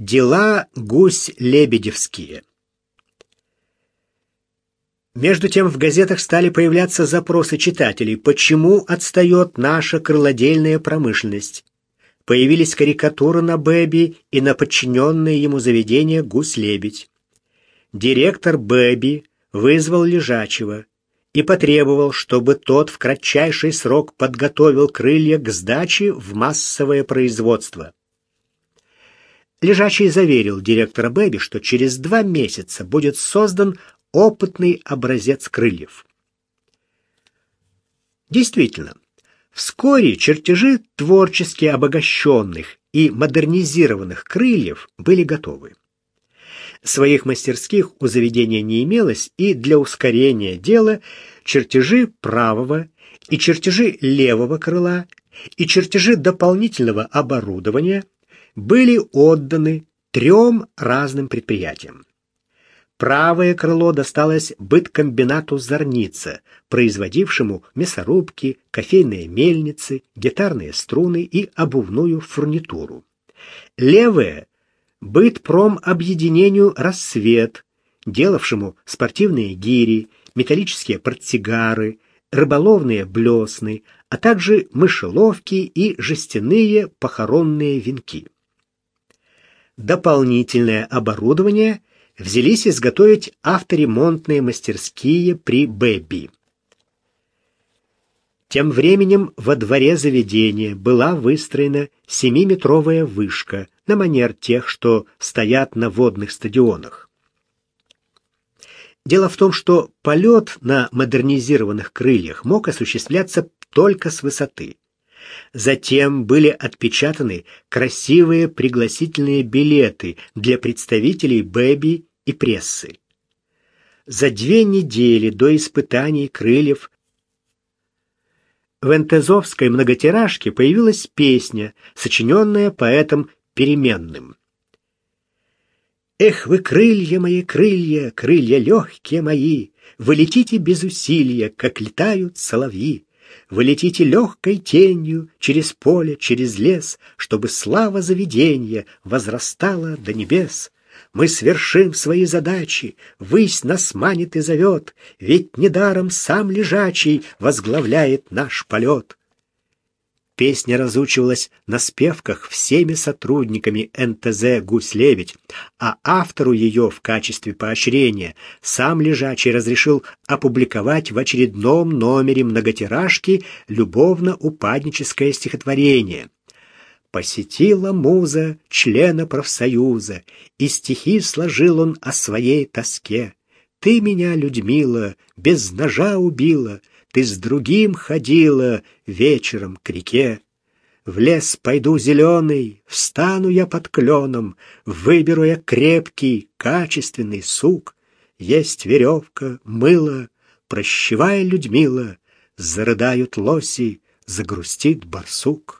Дела гусь-лебедевские. Между тем в газетах стали появляться запросы читателей, почему отстает наша крылодельная промышленность. Появились карикатуры на Бэби и на подчиненное ему заведение «Гусь-лебедь». Директор Бэби вызвал лежачего и потребовал, чтобы тот в кратчайший срок подготовил крылья к сдаче в массовое производство. Лежачий заверил директора Бэби, что через два месяца будет создан опытный образец крыльев. Действительно, вскоре чертежи творчески обогащенных и модернизированных крыльев были готовы. Своих мастерских у заведения не имелось, и для ускорения дела чертежи правого и чертежи левого крыла и чертежи дополнительного оборудования были отданы трем разным предприятиям. Правое крыло досталось быткомбинату «Зорница», производившему мясорубки, кофейные мельницы, гитарные струны и обувную фурнитуру. Левое — бытпромобъединению «Рассвет», делавшему спортивные гири, металлические портсигары, рыболовные блесны, а также мышеловки и жестяные похоронные венки. Дополнительное оборудование взялись изготовить авторемонтные мастерские при Бэби. Тем временем во дворе заведения была выстроена семиметровая вышка на манер тех, что стоят на водных стадионах. Дело в том, что полет на модернизированных крыльях мог осуществляться только с высоты. Затем были отпечатаны красивые пригласительные билеты для представителей Бэби и прессы. За две недели до испытаний крыльев в Энтезовской многотиражке появилась песня, сочиненная поэтом Переменным. «Эх вы, крылья мои, крылья, крылья легкие мои, вы летите без усилия, как летают соловьи. Вы летите легкой тенью через поле, через лес, чтобы слава заведения возрастала до небес. Мы свершим свои задачи, высь нас манит и зовет, ведь недаром сам лежачий возглавляет наш полет. Песня разучивалась на спевках всеми сотрудниками НТЗ «Гусь-лебедь», а автору ее в качестве поощрения сам Лежачий разрешил опубликовать в очередном номере многотиражки любовно-упадническое стихотворение. Посетила муза члена профсоюза, и стихи сложил он о своей тоске. Ты меня, Людмила, без ножа убила, ты с другим ходила вечером к реке. В лес пойду зеленый, встану я под кленом, Выберу я крепкий, качественный сук. Есть веревка, мыло, прощевая, Людмила, Зарыдают лоси, загрустит барсук.